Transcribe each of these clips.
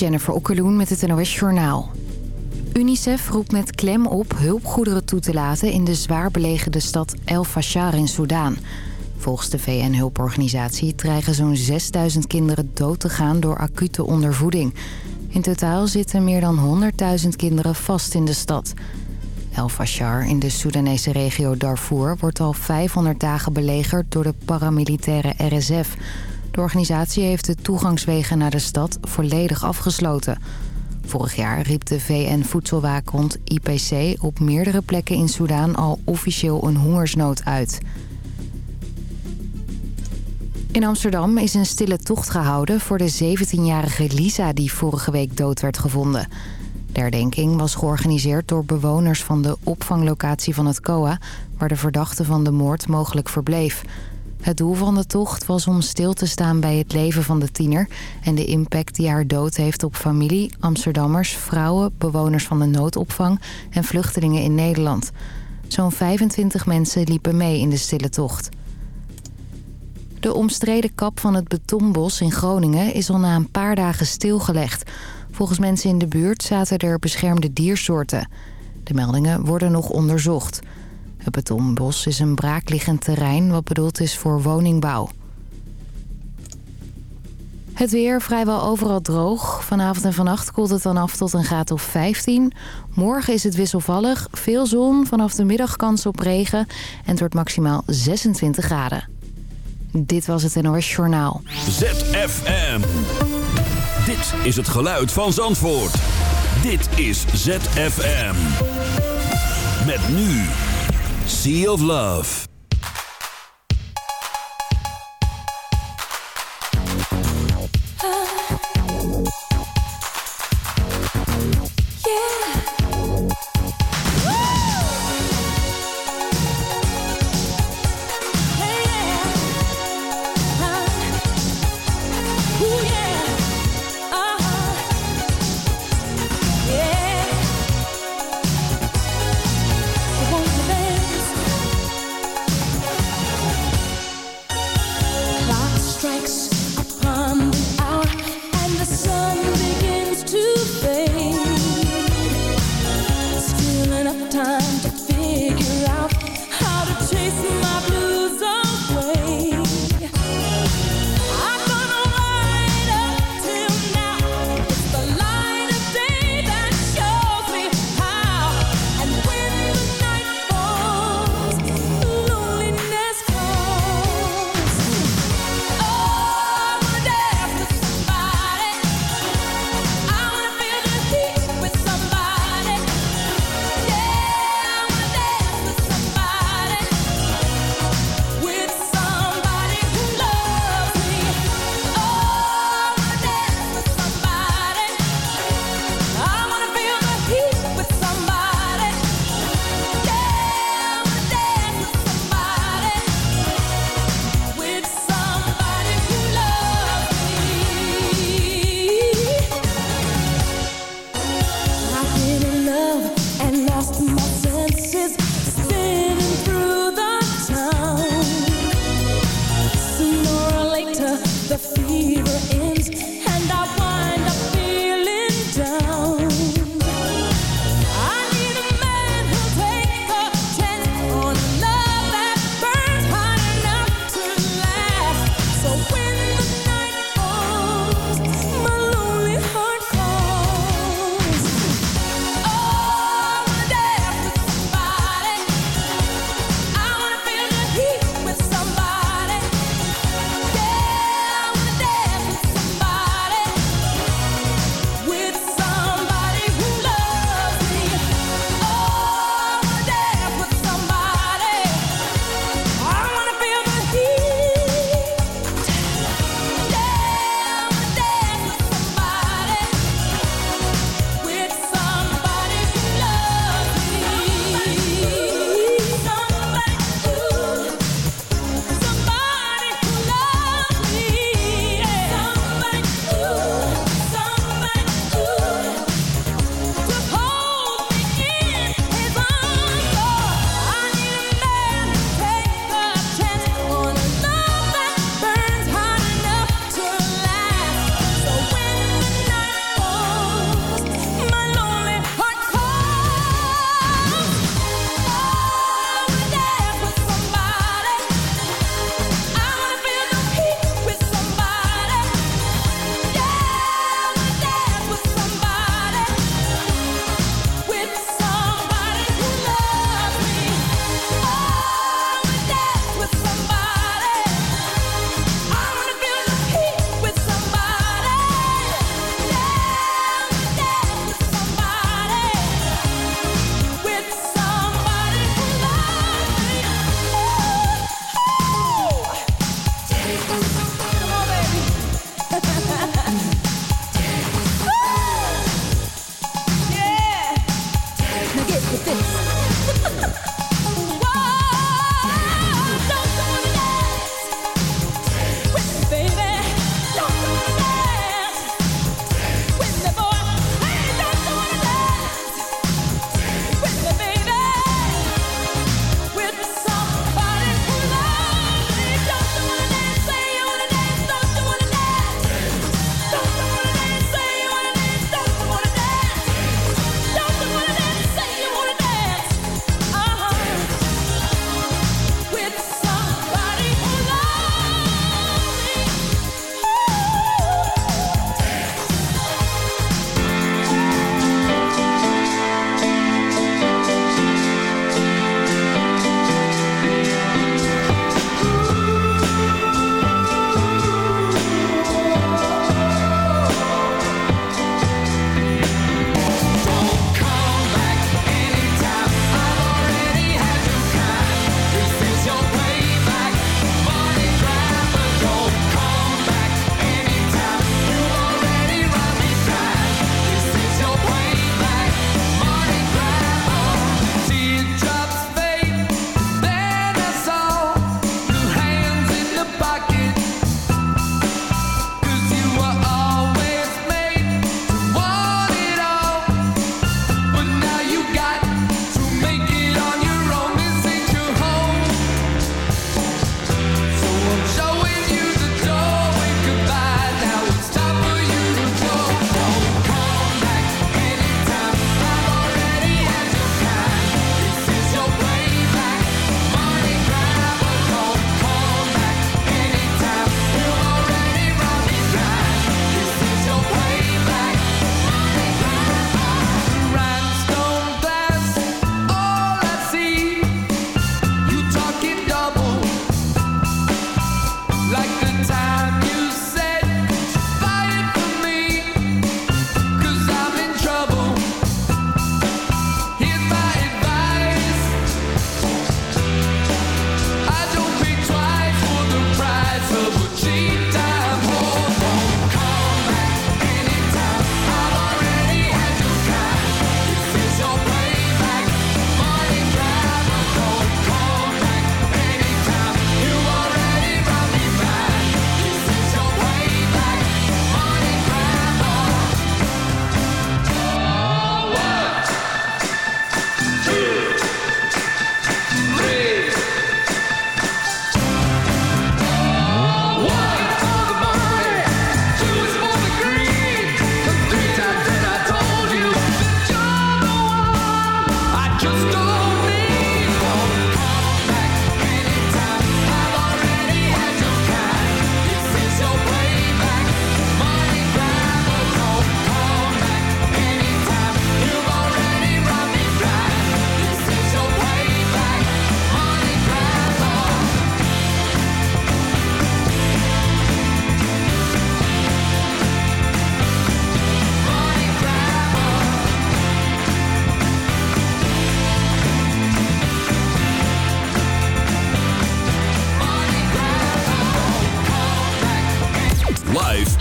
Jennifer Okkeloen met het NOS Journaal. UNICEF roept met klem op hulpgoederen toe te laten... in de zwaar belegerde stad El Fasher in Soudaan. Volgens de VN-hulporganisatie dreigen zo'n 6000 kinderen dood te gaan... door acute ondervoeding. In totaal zitten meer dan 100.000 kinderen vast in de stad. El Fasher in de Soedanese regio Darfur... wordt al 500 dagen belegerd door de paramilitaire RSF... De organisatie heeft de toegangswegen naar de stad volledig afgesloten. Vorig jaar riep de VN-voedselwaakhond IPC op meerdere plekken in Soedan al officieel een hongersnood uit. In Amsterdam is een stille tocht gehouden voor de 17-jarige Lisa die vorige week dood werd gevonden. De herdenking was georganiseerd door bewoners van de opvanglocatie van het COA... waar de verdachte van de moord mogelijk verbleef. Het doel van de tocht was om stil te staan bij het leven van de tiener... en de impact die haar dood heeft op familie, Amsterdammers, vrouwen... bewoners van de noodopvang en vluchtelingen in Nederland. Zo'n 25 mensen liepen mee in de stille tocht. De omstreden kap van het betonbos in Groningen is al na een paar dagen stilgelegd. Volgens mensen in de buurt zaten er beschermde diersoorten. De meldingen worden nog onderzocht... Het betonbos is een braakliggend terrein wat bedoeld is voor woningbouw. Het weer vrijwel overal droog. Vanavond en vannacht koelt het dan af tot een graad of 15. Morgen is het wisselvallig, veel zon, vanaf de middag kans op regen... en het wordt maximaal 26 graden. Dit was het NOS Journaal. ZFM. Dit is het geluid van Zandvoort. Dit is ZFM. Met nu... Sea of Love.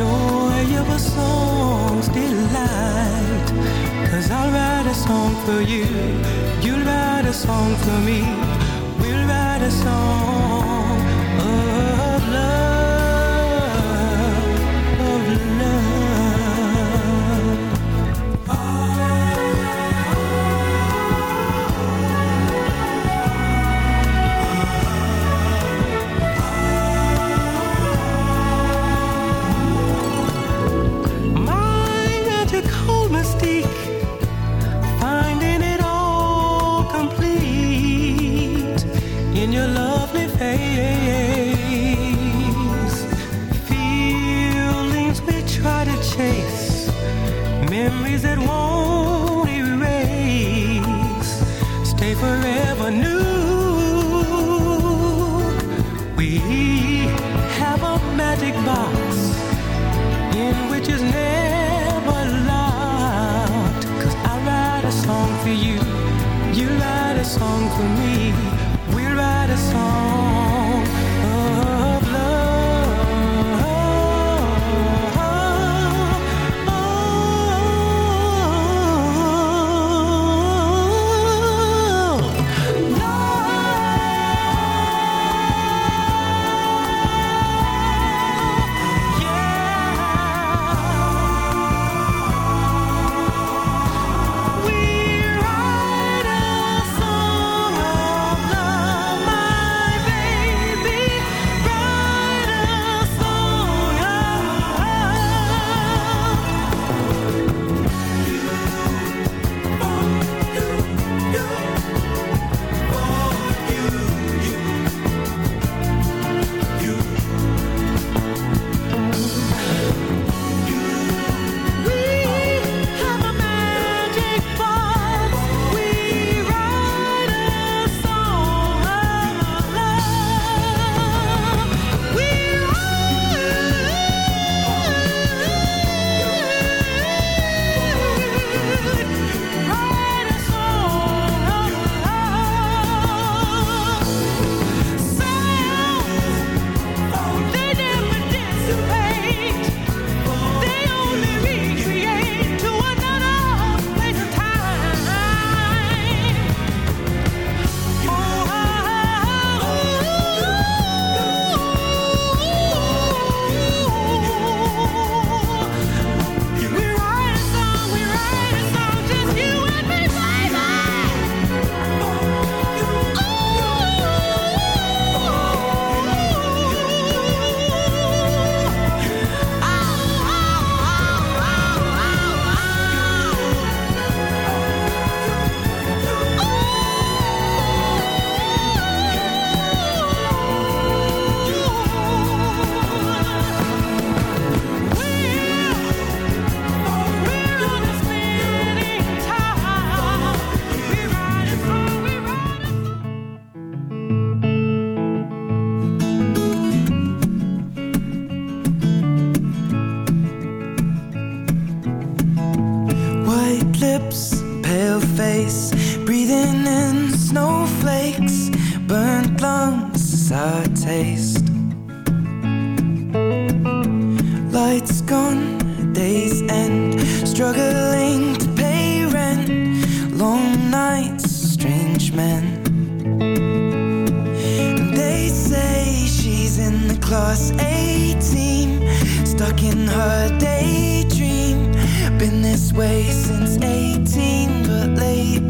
joy of a song's delight Cause I'll write a song for you You'll write a song for me We'll write a song oh. for me. Lights gone, days end Struggling to pay rent Long nights, strange men. They say she's in the class A team Stuck in her daydream. Been this way since 18 But lately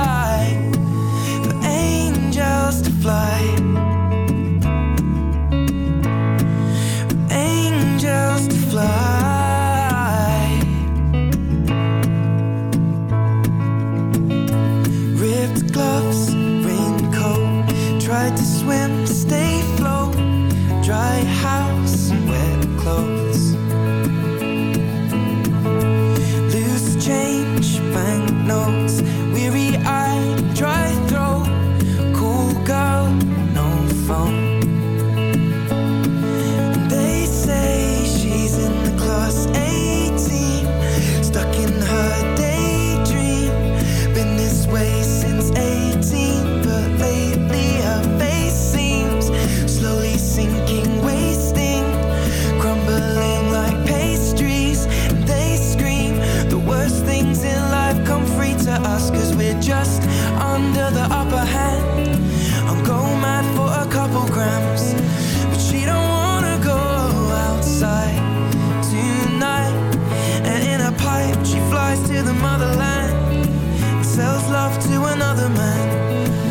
to us Cause we're just under the upper hand. I'm going mad for a couple grams But she don't wanna go outside tonight. And in a pipe she flies to the motherland And sells love to another man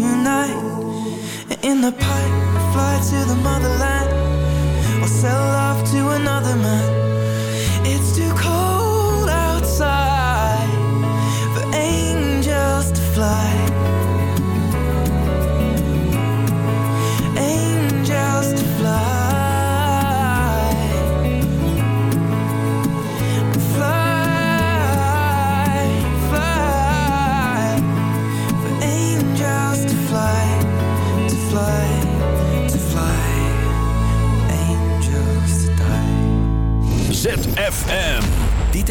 tonight In the pipe, fly to the motherland. Or sell love to another man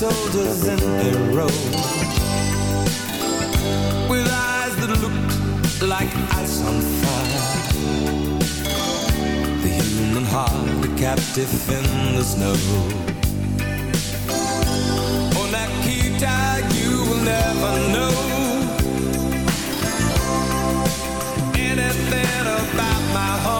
Soldiers in a row With eyes that looked like ice on fire. The human heart, a captive in the snow. Oh, Nikita, you will never know Anything about my home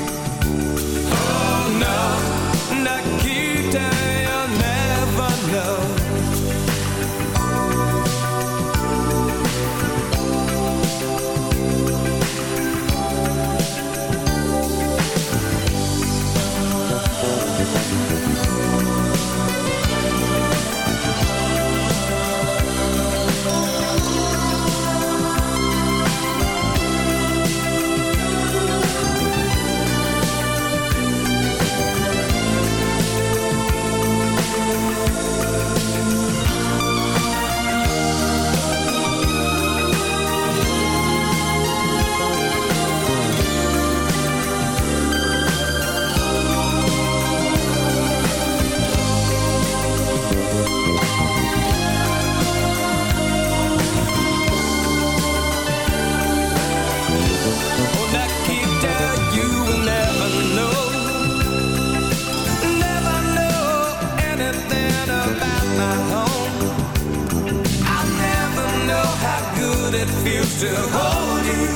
to hold you.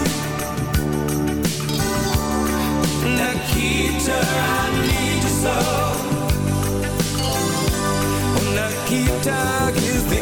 Nikita, I need you so. Nikita is the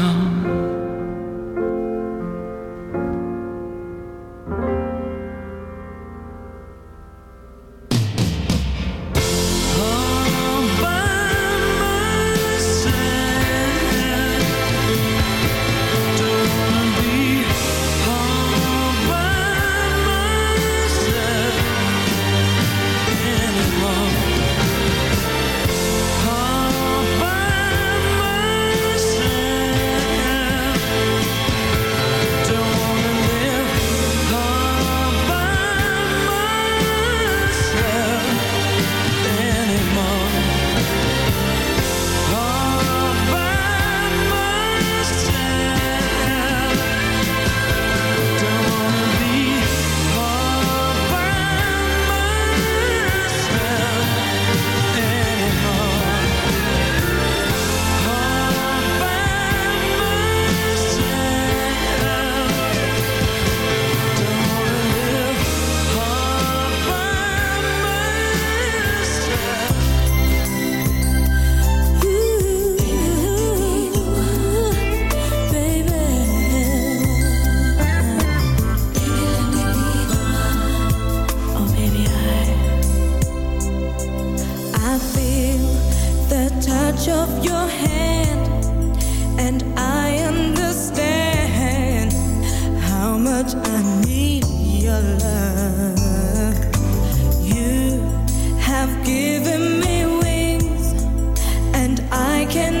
can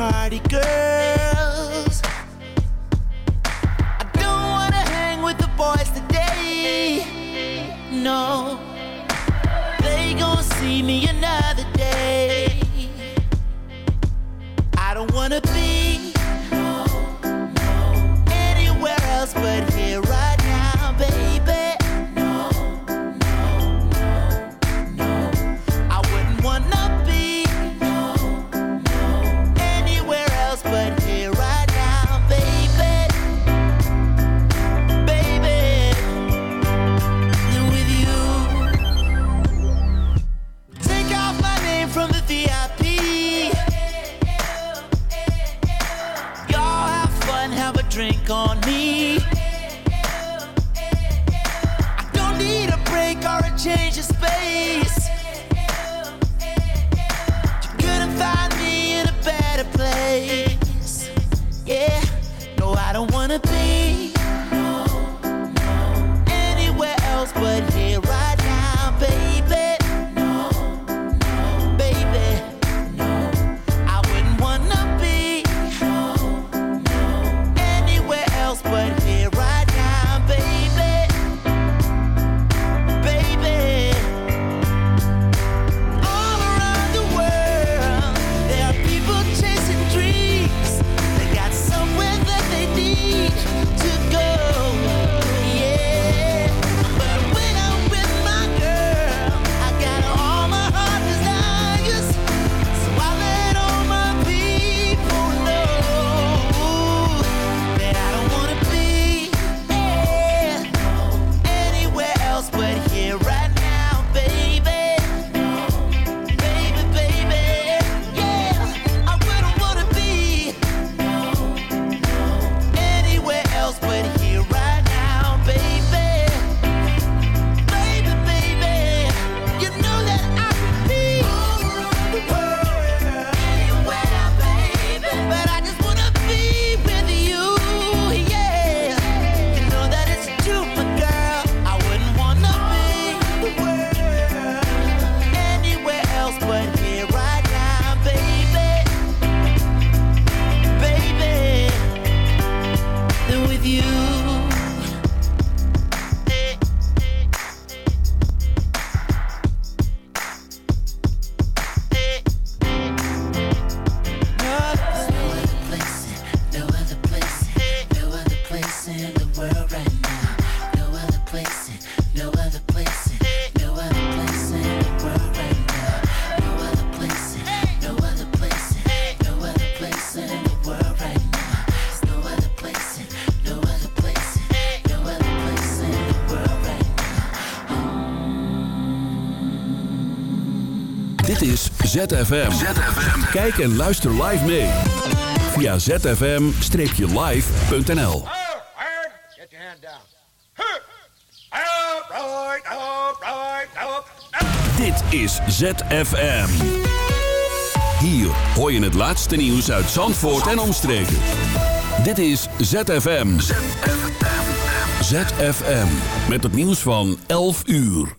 party girl ZFM. Kijk en luister live mee. Via zfm-live.nl oh, Get hand down. Dit is ZFM. Hier hoor je het laatste nieuws uit Zandvoort en omstreken. Dit is ZFM. ZFM. Met het nieuws van 11 uur.